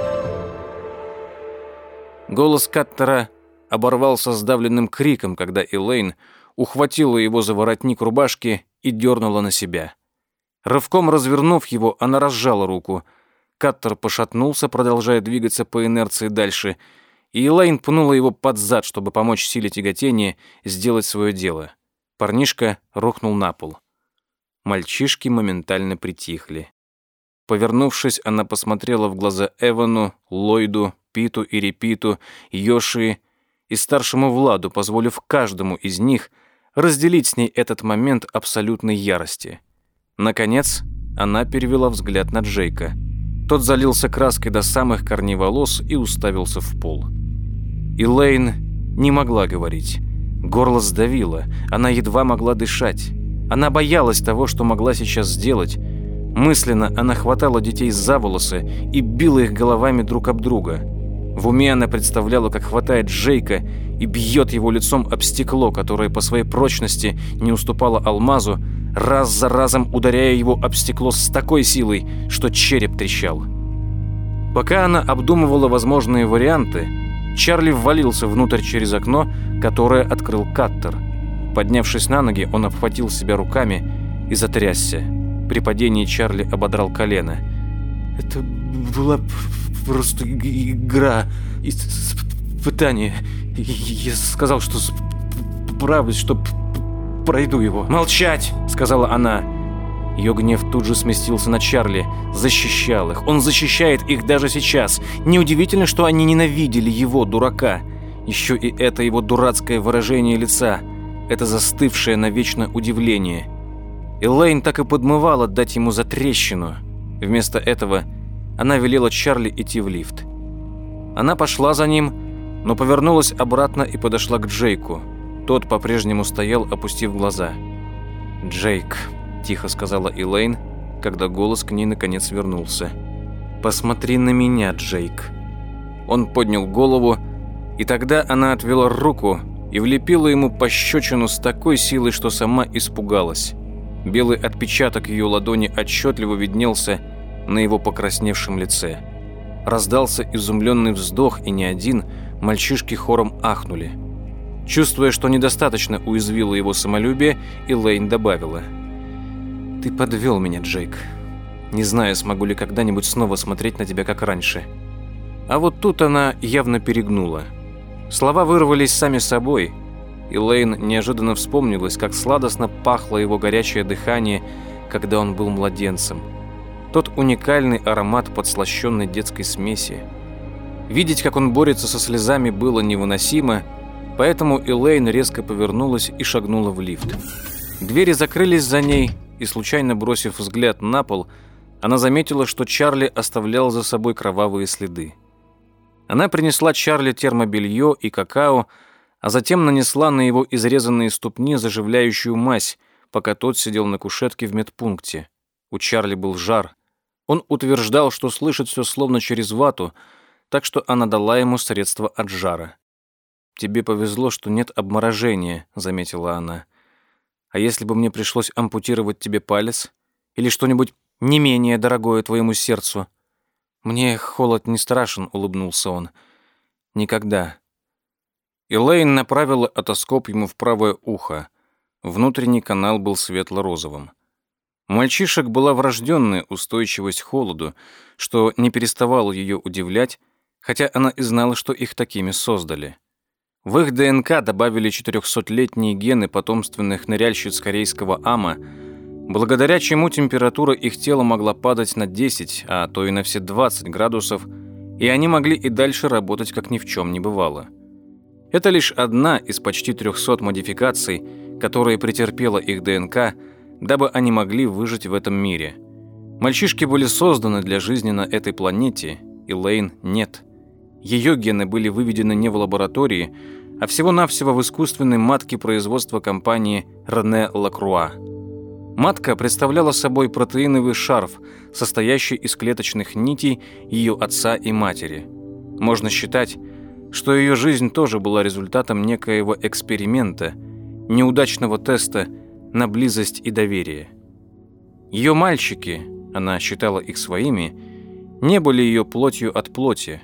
Голос Каттера оборвался сдавленным криком, когда Элейн ухватила его за воротник рубашки и дернула на себя. Рывком развернув его, она разжала руку. Каттер пошатнулся, продолжая двигаться по инерции дальше, и Элейн пнула его под зад, чтобы помочь силе тяготения сделать свое дело. Парнишка рухнул на пол. Мальчишки моментально притихли. Повернувшись, она посмотрела в глаза Эвану, Ллойду, Питу и Репиту, Йоши и старшему Владу, позволив каждому из них разделить с ней этот момент абсолютной ярости — Наконец, она перевела взгляд на Джейка. Тот залился краской до самых корней волос и уставился в пол. Элейн не могла говорить. Горло сдавило, она едва могла дышать. Она боялась того, что могла сейчас сделать. Мысленно она хватала детей за волосы и била их головами друг об друга. В уме она представляла, как хватает Джейка и бьет его лицом об стекло, которое по своей прочности не уступало алмазу, раз за разом ударяя его об стекло с такой силой, что череп трещал. Пока она обдумывала возможные варианты, Чарли ввалился внутрь через окно, которое открыл Каттер. Поднявшись на ноги, он обхватил себя руками и затрясся. При падении Чарли ободрал колено. «Это была просто игра, испытание. Я сказал, что справлюсь, что пройду его». «Молчать!» — сказала она. Ее гнев тут же сместился на Чарли, защищал их. Он защищает их даже сейчас. Неудивительно, что они ненавидели его, дурака. Еще и это его дурацкое выражение лица. Это застывшее навечно удивление. Элейн так и подмывала дать ему за трещину. Вместо этого она велела Чарли идти в лифт. Она пошла за ним, но повернулась обратно и подошла к Джейку. Тот по-прежнему стоял, опустив глаза. «Джейк», – тихо сказала Элейн, когда голос к ней наконец вернулся. «Посмотри на меня, Джейк». Он поднял голову, и тогда она отвела руку и влепила ему пощечину с такой силой, что сама испугалась. Белый отпечаток ее ладони отчетливо виднелся на его покрасневшем лице. Раздался изумленный вздох, и не один, мальчишки хором ахнули. Чувствуя, что недостаточно уязвило его самолюбие, Элейн добавила. «Ты подвел меня, Джейк. Не знаю, смогу ли когда-нибудь снова смотреть на тебя, как раньше». А вот тут она явно перегнула. Слова вырвались сами собой, и Лейн неожиданно вспомнилась, как сладостно пахло его горячее дыхание, когда он был младенцем. Тот уникальный аромат подслащенной детской смеси. Видеть, как он борется со слезами, было невыносимо, поэтому Элейн резко повернулась и шагнула в лифт. Двери закрылись за ней, и, случайно бросив взгляд на пол, она заметила, что Чарли оставлял за собой кровавые следы. Она принесла Чарли термобелье и какао, а затем нанесла на его изрезанные ступни заживляющую мазь, пока тот сидел на кушетке в медпункте. У Чарли был жар. Он утверждал, что слышит все словно через вату, так что она дала ему средство от жара. «Тебе повезло, что нет обморожения», — заметила она. «А если бы мне пришлось ампутировать тебе палец? Или что-нибудь не менее дорогое твоему сердцу?» «Мне холод не страшен», — улыбнулся он. «Никогда. Элейн направила отоскоп ему в правое ухо. Внутренний канал был светло-розовым. Мальчишек была врожденная устойчивость к холоду, что не переставало ее удивлять, хотя она и знала, что их такими создали. В их ДНК добавили 400-летние гены потомственных ныряльщиц корейского ама, благодаря чему температура их тела могла падать на 10, а то и на все 20 градусов, и они могли и дальше работать, как ни в чем не бывало. Это лишь одна из почти 300 модификаций, которые претерпела их ДНК, дабы они могли выжить в этом мире. Мальчишки были созданы для жизни на этой планете, и Лейн нет. Ее гены были выведены не в лаборатории, а всего-навсего в искусственной матке производства компании Рене Лакруа. Матка представляла собой протеиновый шарф, состоящий из клеточных нитей ее отца и матери. Можно считать, что ее жизнь тоже была результатом некоего эксперимента, неудачного теста на близость и доверие. Ее мальчики, она считала их своими, не были ее плотью от плоти.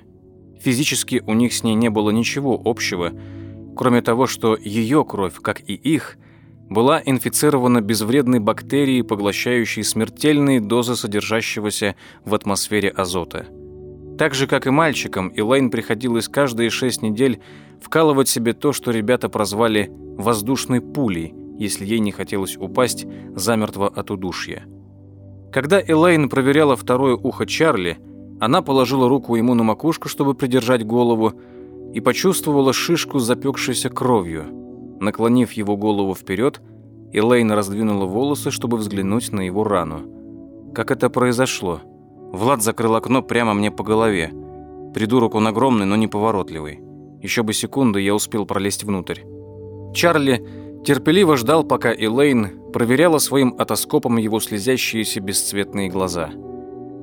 Физически у них с ней не было ничего общего, кроме того, что ее кровь, как и их, была инфицирована безвредной бактерией, поглощающей смертельные дозы содержащегося в атмосфере азота – так же, как и мальчикам, Элейн приходилось каждые шесть недель вкалывать себе то, что ребята прозвали «воздушной пулей», если ей не хотелось упасть замертво от удушья. Когда Элейн проверяла второе ухо Чарли, она положила руку ему на макушку, чтобы придержать голову, и почувствовала шишку, запекшейся кровью. Наклонив его голову вперед, Элейн раздвинула волосы, чтобы взглянуть на его рану. Как это произошло? Влад закрыл окно прямо мне по голове. Придурок он огромный, но неповоротливый. Еще бы секунду, я успел пролезть внутрь. Чарли терпеливо ждал, пока Элейн проверяла своим отоскопом его слезящиеся бесцветные глаза.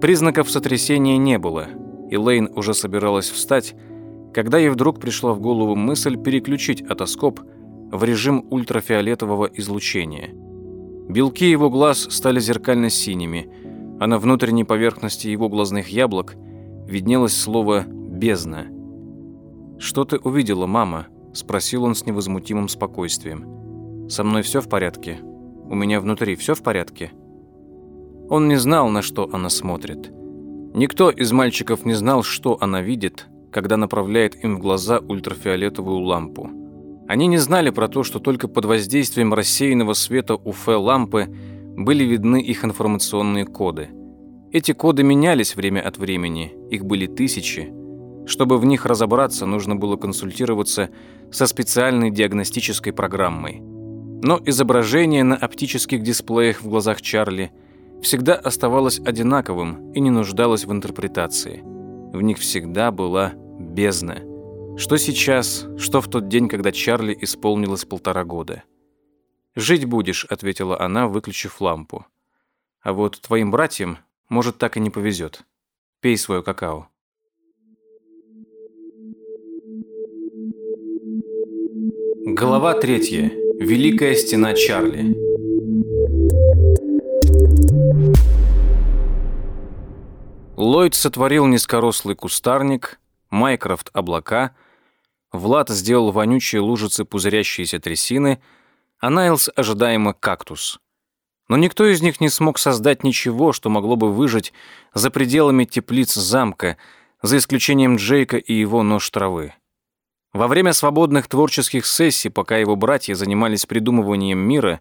Признаков сотрясения не было. Элейн уже собиралась встать, когда ей вдруг пришла в голову мысль переключить отоскоп в режим ультрафиолетового излучения. Белки его глаз стали зеркально-синими – а на внутренней поверхности его глазных яблок виднелось слово «бездна». «Что ты увидела, мама?» – спросил он с невозмутимым спокойствием. «Со мной все в порядке? У меня внутри все в порядке?» Он не знал, на что она смотрит. Никто из мальчиков не знал, что она видит, когда направляет им в глаза ультрафиолетовую лампу. Они не знали про то, что только под воздействием рассеянного света УФ-лампы были видны их информационные коды. Эти коды менялись время от времени, их были тысячи. Чтобы в них разобраться, нужно было консультироваться со специальной диагностической программой. Но изображение на оптических дисплеях в глазах Чарли всегда оставалось одинаковым и не нуждалось в интерпретации. В них всегда была бездна. Что сейчас, что в тот день, когда Чарли исполнилось полтора года. «Жить будешь», — ответила она, выключив лампу. «А вот твоим братьям, может, так и не повезет. Пей свое какао». Глава третья. Великая стена Чарли. Ллойд сотворил низкорослый кустарник, Майкрофт — облака, Влад сделал вонючие лужицы пузырящиеся трясины — а Найлс ожидаемо кактус. Но никто из них не смог создать ничего, что могло бы выжить за пределами теплиц замка, за исключением Джейка и его нож травы. Во время свободных творческих сессий, пока его братья занимались придумыванием мира,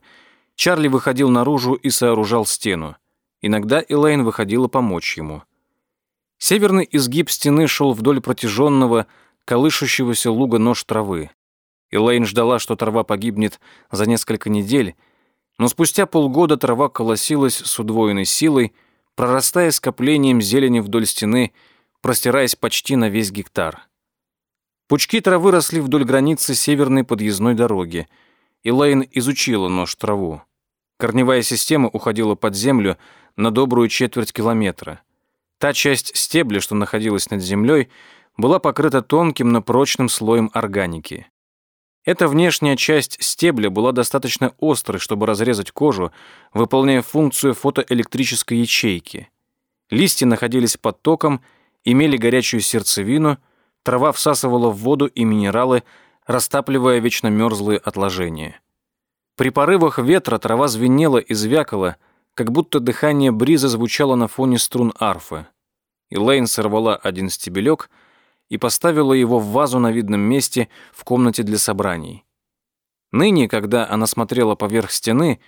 Чарли выходил наружу и сооружал стену. Иногда Элейн выходила помочь ему. Северный изгиб стены шел вдоль протяженного, колышущегося луга нож травы. Элейн ждала, что трава погибнет за несколько недель, но спустя полгода трава колосилась с удвоенной силой, прорастая скоплением зелени вдоль стены, простираясь почти на весь гектар. Пучки травы росли вдоль границы северной подъездной дороги. Элейн изучила нож траву. Корневая система уходила под землю на добрую четверть километра. Та часть стебля, что находилась над землей, была покрыта тонким, но прочным слоем органики. Эта внешняя часть стебля была достаточно острой, чтобы разрезать кожу, выполняя функцию фотоэлектрической ячейки. Листья находились под током, имели горячую сердцевину, трава всасывала в воду и минералы, растапливая вечно мерзлые отложения. При порывах ветра трава звенела и звякала, как будто дыхание бриза звучало на фоне струн арфы. Элейн сорвала один стебелек — и поставила его в вазу на видном месте в комнате для собраний. Ныне, когда она смотрела поверх стены,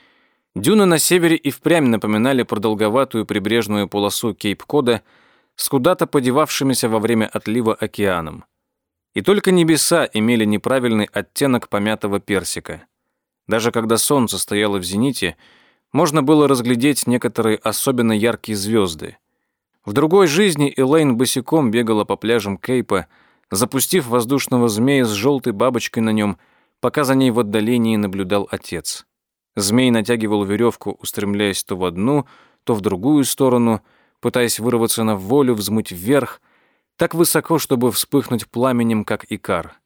дюны на севере и впрямь напоминали продолговатую прибрежную полосу Кейп-Кода с куда-то подевавшимися во время отлива океаном. И только небеса имели неправильный оттенок помятого персика. Даже когда солнце стояло в зените, можно было разглядеть некоторые особенно яркие звезды — в другой жизни Элейн босиком бегала по пляжам Кейпа, запустив воздушного змея с желтой бабочкой на нем, пока за ней в отдалении наблюдал отец. Змей натягивал веревку, устремляясь то в одну, то в другую сторону, пытаясь вырваться на волю, взмыть вверх, так высоко, чтобы вспыхнуть пламенем, как икар.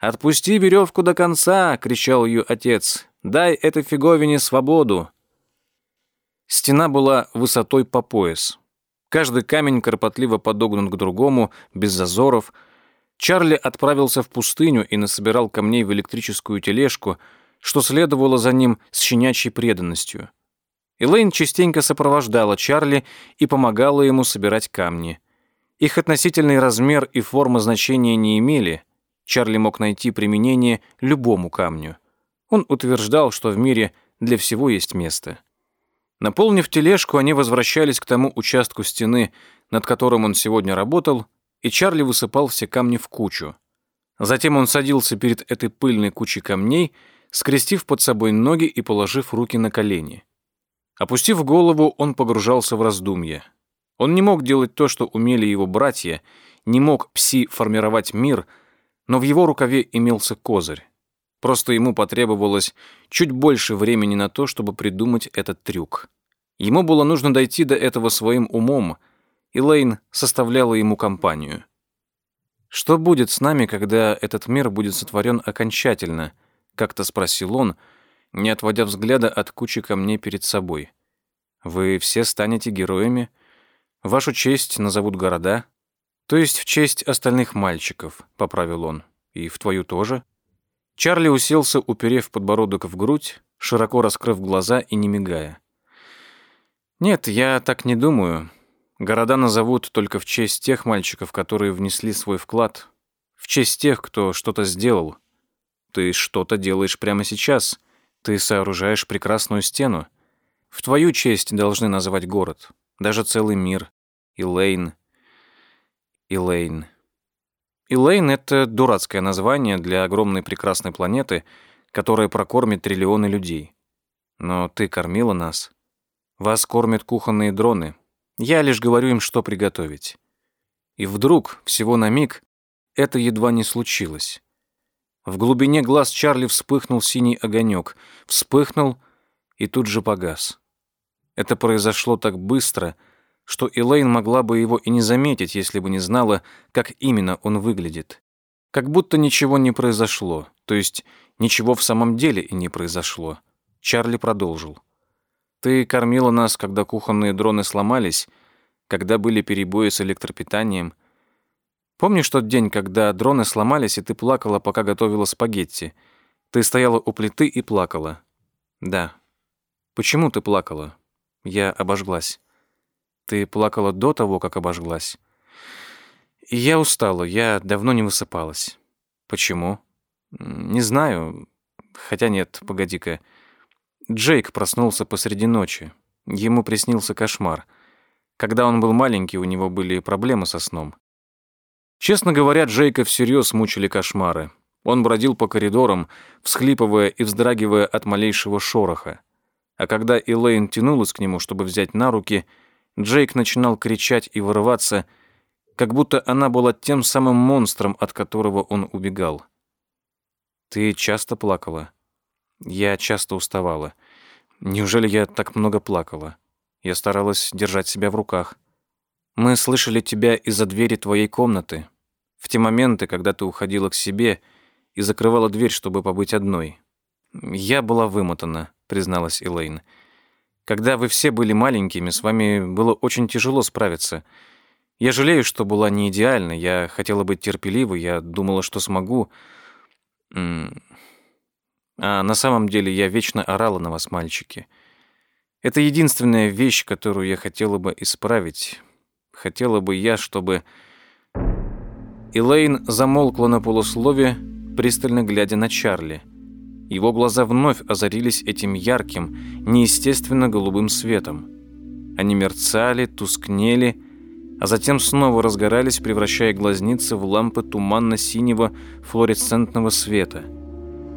«Отпусти веревку до конца!» — кричал ее отец. «Дай этой фиговине свободу!» Стена была высотой по пояс. Каждый камень кропотливо подогнан к другому, без зазоров. Чарли отправился в пустыню и насобирал камней в электрическую тележку, что следовало за ним с щенячьей преданностью. Элейн частенько сопровождала Чарли и помогала ему собирать камни. Их относительный размер и форма значения не имели. Чарли мог найти применение любому камню. Он утверждал, что в мире для всего есть место. Наполнив тележку, они возвращались к тому участку стены, над которым он сегодня работал, и Чарли высыпал все камни в кучу. Затем он садился перед этой пыльной кучей камней, скрестив под собой ноги и положив руки на колени. Опустив голову, он погружался в раздумье. Он не мог делать то, что умели его братья, не мог пси формировать мир, но в его рукаве имелся козырь. Просто ему потребовалось чуть больше времени на то, чтобы придумать этот трюк. Ему было нужно дойти до этого своим умом, и Лейн составляла ему компанию. «Что будет с нами, когда этот мир будет сотворен окончательно?» — как-то спросил он, не отводя взгляда от кучи камней перед собой. «Вы все станете героями? Вашу честь назовут города?» «То есть в честь остальных мальчиков», — поправил он. «И в твою тоже?» Чарли уселся, уперев подбородок в грудь, широко раскрыв глаза и не мигая. «Нет, я так не думаю. Города назовут только в честь тех мальчиков, которые внесли свой вклад, в честь тех, кто что-то сделал. Ты что-то делаешь прямо сейчас. Ты сооружаешь прекрасную стену. В твою честь должны называть город, даже целый мир. Илэйн. Илэйн. Илэйн — это дурацкое название для огромной прекрасной планеты, которая прокормит триллионы людей. Но ты кормила нас. Вас кормят кухонные дроны. Я лишь говорю им, что приготовить. И вдруг, всего на миг, это едва не случилось. В глубине глаз Чарли вспыхнул синий огонек, вспыхнул и тут же погас. Это произошло так быстро, что Элейн могла бы его и не заметить, если бы не знала, как именно он выглядит. Как будто ничего не произошло, то есть ничего в самом деле и не произошло. Чарли продолжил. «Ты кормила нас, когда кухонные дроны сломались, когда были перебои с электропитанием. Помнишь тот день, когда дроны сломались, и ты плакала, пока готовила спагетти? Ты стояла у плиты и плакала. Да. Почему ты плакала? Я обожглась. Ты плакала до того, как обожглась. Я устала, я давно не высыпалась. Почему? Не знаю. Хотя нет, погоди-ка. Джейк проснулся посреди ночи. Ему приснился кошмар. Когда он был маленький, у него были проблемы со сном. Честно говоря, Джейка всерьез мучили кошмары. Он бродил по коридорам, всхлипывая и вздрагивая от малейшего шороха. А когда Элейн тянулась к нему, чтобы взять на руки, Джейк начинал кричать и вырываться, как будто она была тем самым монстром, от которого он убегал. «Ты часто плакала?» «Я часто уставала. Неужели я так много плакала?» Я старалась держать себя в руках. Мы слышали тебя из-за двери твоей комнаты. В те моменты, когда ты уходила к себе и закрывала дверь, чтобы побыть одной. Я была вымотана, призналась Элейн. Когда вы все были маленькими, с вами было очень тяжело справиться. Я жалею, что была не идеальна. Я хотела быть терпеливой, я думала, что смогу. А на самом деле я вечно орала на вас, мальчики. Это единственная вещь, которую я хотела бы исправить. Хотела бы я, чтобы... Элейн замолкла на полуслове, пристально глядя на Чарли. Его глаза вновь озарились этим ярким, неестественно голубым светом. Они мерцали, тускнели, а затем снова разгорались, превращая глазницы в лампы туманно-синего флуоресцентного света.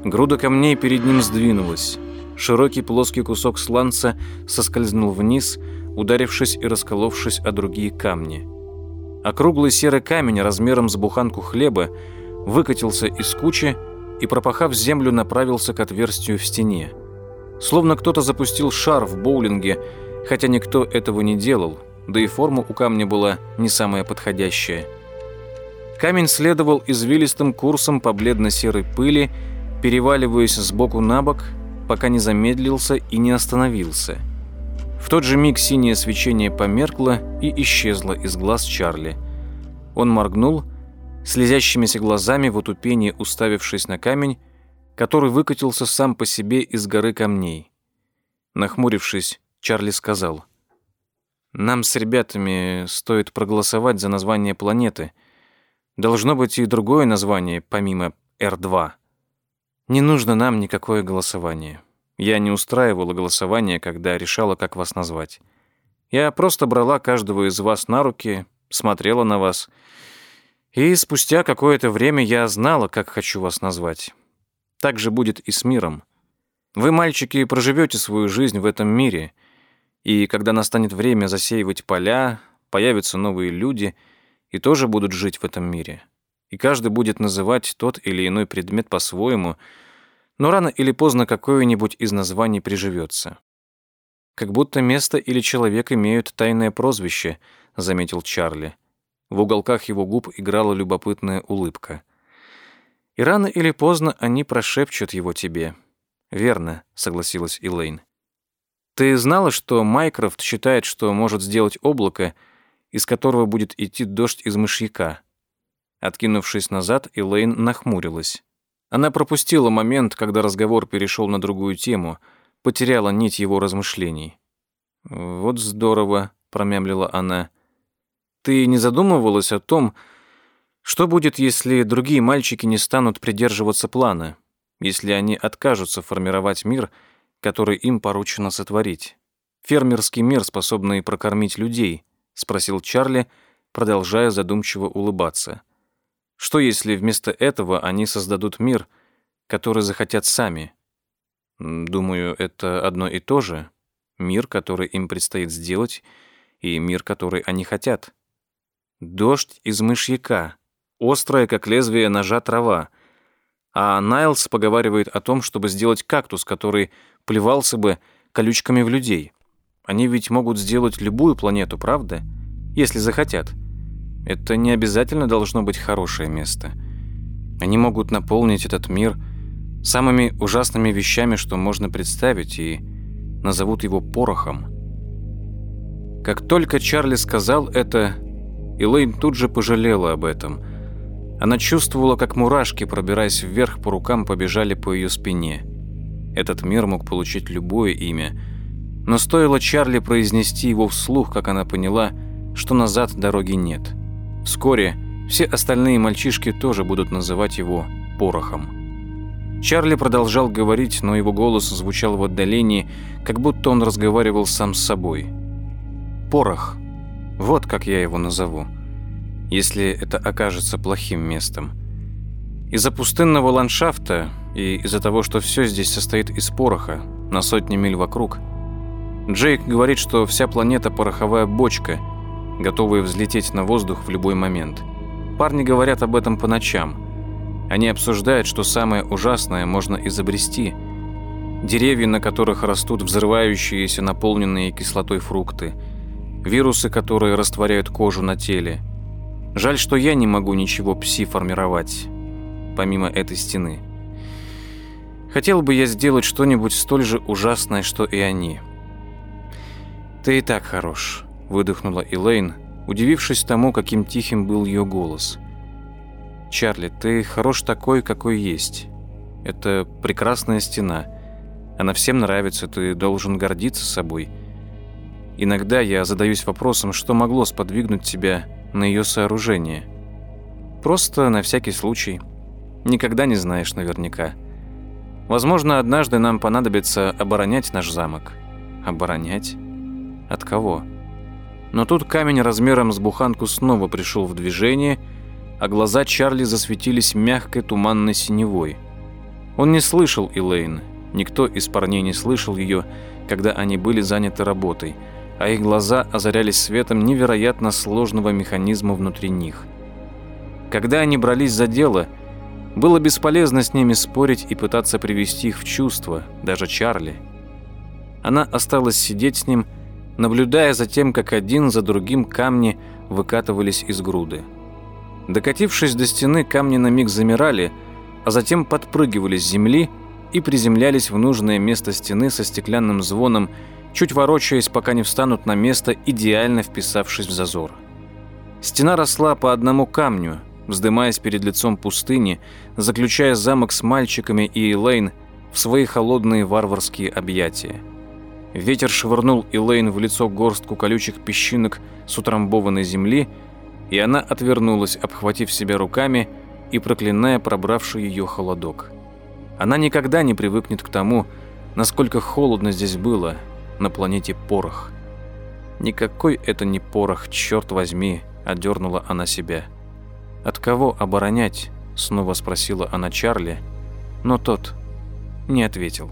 Груда камней перед ним сдвинулась. Широкий плоский кусок сланца соскользнул вниз, ударившись и расколовшись о другие камни. Округлый серый камень размером с буханку хлеба выкатился из кучи и, пропахав землю, направился к отверстию в стене. Словно кто-то запустил шар в боулинге, хотя никто этого не делал, да и форма у камня была не самая подходящая. Камень следовал извилистым курсом по бледно-серой пыли, переваливаясь сбоку на бок пока не замедлился и не остановился. В тот же миг синее свечение померкло и исчезло из глаз Чарли. Он моргнул, слезящимися глазами в утупении уставившись на камень, который выкатился сам по себе из горы камней. Нахмурившись, Чарли сказал, «Нам с ребятами стоит проголосовать за название планеты. Должно быть и другое название, помимо Р-2». Не нужно нам никакое голосование. Я не устраивала голосование, когда решала, как вас назвать. Я просто брала каждого из вас на руки, смотрела на вас. И спустя какое-то время я знала, как хочу вас назвать. Так же будет и с миром. Вы, мальчики, проживете свою жизнь в этом мире, и когда настанет время засеивать поля, появятся новые люди и тоже будут жить в этом мире и каждый будет называть тот или иной предмет по-своему, но рано или поздно какое-нибудь из названий приживется. «Как будто место или человек имеют тайное прозвище», — заметил Чарли. В уголках его губ играла любопытная улыбка. «И рано или поздно они прошепчут его тебе». «Верно», — согласилась Элейн. «Ты знала, что Майкрофт считает, что может сделать облако, из которого будет идти дождь из мышьяка?» Откинувшись назад, Элейн нахмурилась. Она пропустила момент, когда разговор перешел на другую тему, потеряла нить его размышлений. «Вот здорово», — промямлила она. «Ты не задумывалась о том, что будет, если другие мальчики не станут придерживаться плана, если они откажутся формировать мир, который им поручено сотворить? фермерский мир, способный прокормить людей?» — спросил Чарли, продолжая задумчиво улыбаться. «Что, если вместо этого они создадут мир, который захотят сами?» «Думаю, это одно и то же. Мир, который им предстоит сделать, и мир, который они хотят. Дождь из мышьяка, острая, как лезвие ножа трава. А Найлс поговаривает о том, чтобы сделать кактус, который плевался бы колючками в людей. Они ведь могут сделать любую планету, правда? Если захотят. Это не обязательно должно быть хорошее место. Они могут наполнить этот мир самыми ужасными вещами, что можно представить, и назовут его порохом. Как только Чарли сказал это, Элейн тут же пожалела об этом. Она чувствовала, как мурашки, пробираясь вверх по рукам, побежали по ее спине. Этот мир мог получить любое имя, но стоило Чарли произнести его вслух, как она поняла, что назад дороги нет. Вскоре все остальные мальчишки тоже будут называть его порохом. Чарли продолжал говорить, но его голос звучал в отдалении, как будто он разговаривал сам с собой. «Порох. Вот как я его назову, если это окажется плохим местом. Из-за пустынного ландшафта и из-за того, что все здесь состоит из пороха на сотни миль вокруг, Джейк говорит, что вся планета пороховая бочка, готовая взлететь на воздух в любой момент. Парни говорят об этом по ночам. Они обсуждают, что самое ужасное можно изобрести. Деревья, на которых растут взрывающиеся, наполненные кислотой фрукты. Вирусы, которые растворяют кожу на теле. Жаль, что я не могу ничего пси формировать, помимо этой стены. Хотел бы я сделать что-нибудь столь же ужасное, что и они. «Ты и так хорош», — выдохнула Элейн, удивившись тому, каким тихим был ее голос. «Чарли, ты хорош такой, какой есть. Это прекрасная стена. Она всем нравится, ты должен гордиться собой. Иногда я задаюсь вопросом, что могло сподвигнуть тебя на ее сооружение. Просто на всякий случай. Никогда не знаешь наверняка. Возможно, однажды нам понадобится оборонять наш замок. Оборонять? От кого? Но тут камень размером с буханку снова пришел в движение, а глаза Чарли засветились мягкой туманной синевой. Он не слышал Элейн, никто из парней не слышал ее, когда они были заняты работой, а их глаза озарялись светом невероятно сложного механизма внутри них. Когда они брались за дело, было бесполезно с ними спорить и пытаться привести их в чувство, даже Чарли. Она осталась сидеть с ним, наблюдая за тем, как один за другим камни выкатывались из груды. Докатившись до стены, камни на миг замирали, а затем подпрыгивали с земли и приземлялись в нужное место стены со стеклянным звоном, чуть ворочаясь, пока не встанут на место, идеально вписавшись в зазор. Стена росла по одному камню, вздымаясь перед лицом пустыни, заключая замок с мальчиками и Элейн в свои холодные варварские объятия. Ветер швырнул Элейн в лицо горстку колючих песчинок с утрамбованной земли, и она отвернулась, обхватив себя руками и проклиная пробравший ее холодок. Она никогда не привыкнет к тому, насколько холодно здесь было, на планете Порох. Никакой это не порох, черт возьми, одернула она себя. От кого оборонять? Снова спросила она Чарли, но тот не ответил.